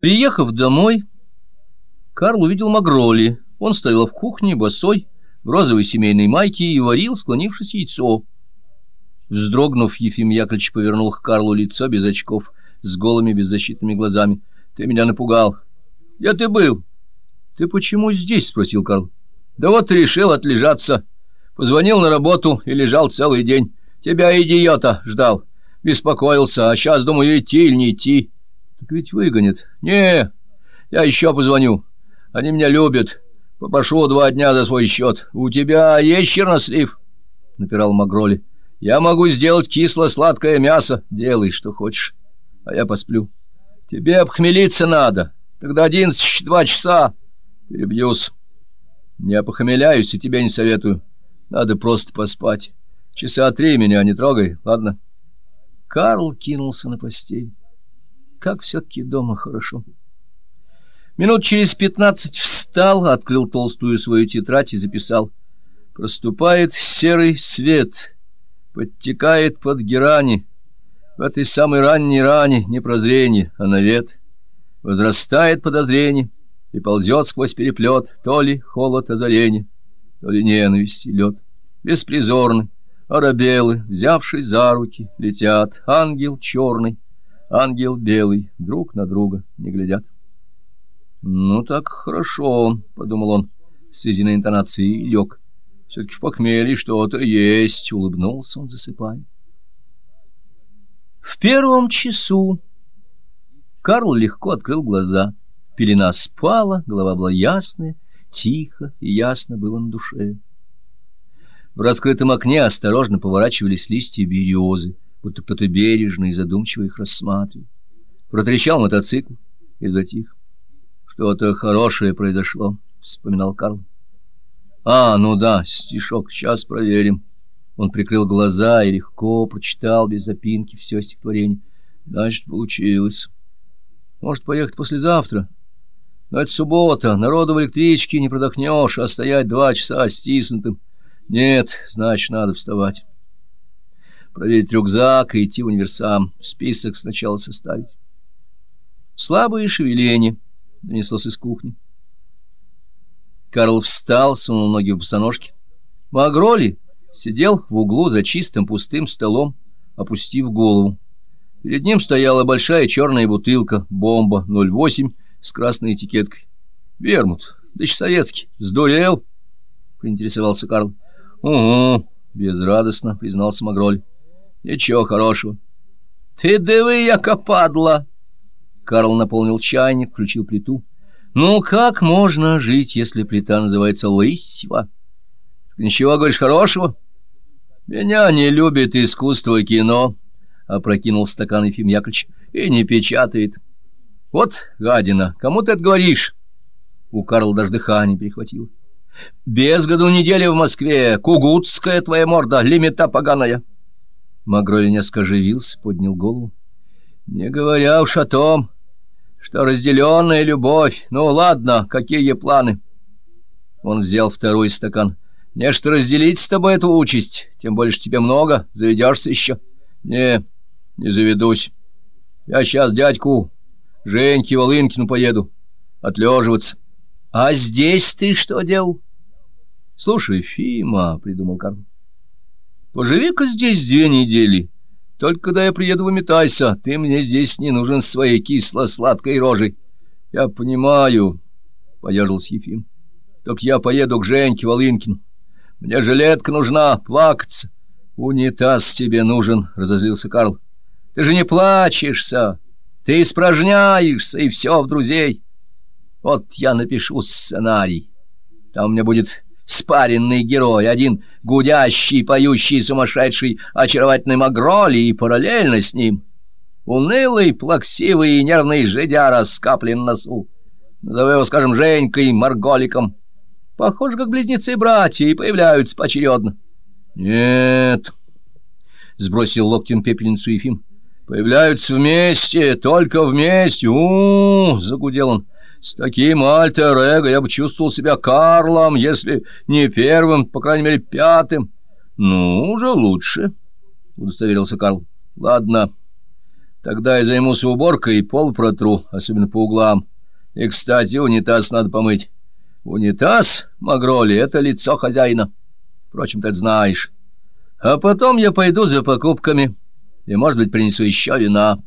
Приехав домой, Карл увидел Магроли. Он стоял в кухне, босой, в розовой семейной майке и варил, склонившись яйцо. Вздрогнув, Ефим Яковлевич повернул к Карлу лицо без очков, с голыми беззащитными глазами. — Ты меня напугал. — Где ты был? — Ты почему здесь? — спросил Карл. — Да вот решил отлежаться. Позвонил на работу и лежал целый день. Тебя, идиота, ждал. Беспокоился, а сейчас думаю, идти или не идти. Так ведь выгонят. Не, я еще позвоню. Они меня любят. Попрошу два дня за свой счет. У тебя есть чернослив? Напирал Магроли. Я могу сделать кисло-сладкое мясо. Делай, что хочешь. А я посплю. Тебе обхмелиться надо. Тогда одиннадцать два часа. Перебьюсь. Не опохмеляюсь и тебя не советую. Надо просто поспать. Часа три меня не трогай, ладно? Карл кинулся на постель. Как все-таки дома хорошо. Минут через пятнадцать встал, открыл толстую свою тетрадь и записал. Проступает серый свет, подтекает под герани. В этой самой ранней ране не прозрение, а навет. Возрастает подозрение и ползет сквозь переплет то ли холод озарения, то ли ненависть и лед. Беспризорный, арабелы, взявшись за руки, летят, ангел черный, ангел белый, друг на друга не глядят. «Ну так хорошо», — подумал он с изиной интонацией и лег. «Все-таки в похмелье что-то есть», — улыбнулся он, засыпая. В первом часу Карл легко открыл глаза. Пелена спала, голова была ясная, тихо и ясно было на душе. В раскрытом окне осторожно поворачивались листья березы, будто кто-то бережно и задумчиво их рассматривал. Протрещал мотоцикл и затих. Что-то хорошее произошло, — вспоминал Карл. А, ну да, стишок, сейчас проверим. Он прикрыл глаза и легко прочитал без запинки все стихотворение. Значит, получилось. Может, поехать послезавтра? Но это суббота, народу в электричке не продохнешь, а стоять два часа стиснутым. Нет, значит, надо вставать проверить рюкзак и идти в универсам, список сначала составить. Слабое шевеление донеслось из кухни. Карл встал, сунул ноги в босоножки. Магроли сидел в углу за чистым пустым столом, опустив голову. Перед ним стояла большая черная бутылка «Бомба 08» с красной этикеткой. «Вермут, да еще советский. Сдурел?» — поинтересовался Карл. «Угу», — безрадостно признался Магроль. Ничего хорошего. Ты диви, яка падла. Карл наполнил чайник, включил плиту. Ну, как можно жить, если плита называется Лысьва? Ничего, говоришь, хорошего? Меня не любит искусство кино, опрокинул стакан Ефим Яковлевич, и не печатает. Вот, гадина, кому ты это говоришь? У Карла даже дыхание перехватило. Без году недели в Москве, кугутская твоя морда, лимита поганая. Магроль несколько оживился, поднял голову. Не говоря уж о том, что разделенная любовь. Ну, ладно, какие планы? Он взял второй стакан. Не что разделить с тобой эту участь, тем больше тебе много, заведешься еще. Не, не заведусь. Я сейчас дядьку Женьке Волынкину поеду отлеживаться. А здесь ты что делал? Слушай, Фима, — придумал Карл. Поживи-ка здесь две недели. Только когда я приеду, выметайся. Ты мне здесь не нужен своей кисло-сладкой рожей. Я понимаю, — поежился Ефим. Только я поеду к Женьке Волынкину. Мне жилетка нужна, плакаться. Унитаз тебе нужен, — разозлился Карл. Ты же не плачешься. Ты испражняешься, и все в друзей. Вот я напишу сценарий. Там у меня будет спаренный герой, один гудящий, поющий, сумасшедший, очаровательный Магроли, и параллельно с ним унылый, плаксивый и нервный жидяра с каплей на носу. Назову его, скажем, Женькой, Марголиком. Похоже, как близнецы-братья, и появляются поочередно. — Нет, — сбросил локтем пепельницу Ефим, — появляются вместе, только вместе. У, -у, -у загудел он. С таким альтер-эго я бы чувствовал себя Карлом, если не первым, по крайней мере, пятым. — Ну, уже лучше, — удостоверился Карл. — Ладно, Тогда я займусь уборкой и пол протру, особенно по углам. И, кстати, унитаз надо помыть. Унитаз, Магроли, это лицо хозяина. Впрочем, ты знаешь. А потом я пойду за покупками и, может быть, принесу еще вина».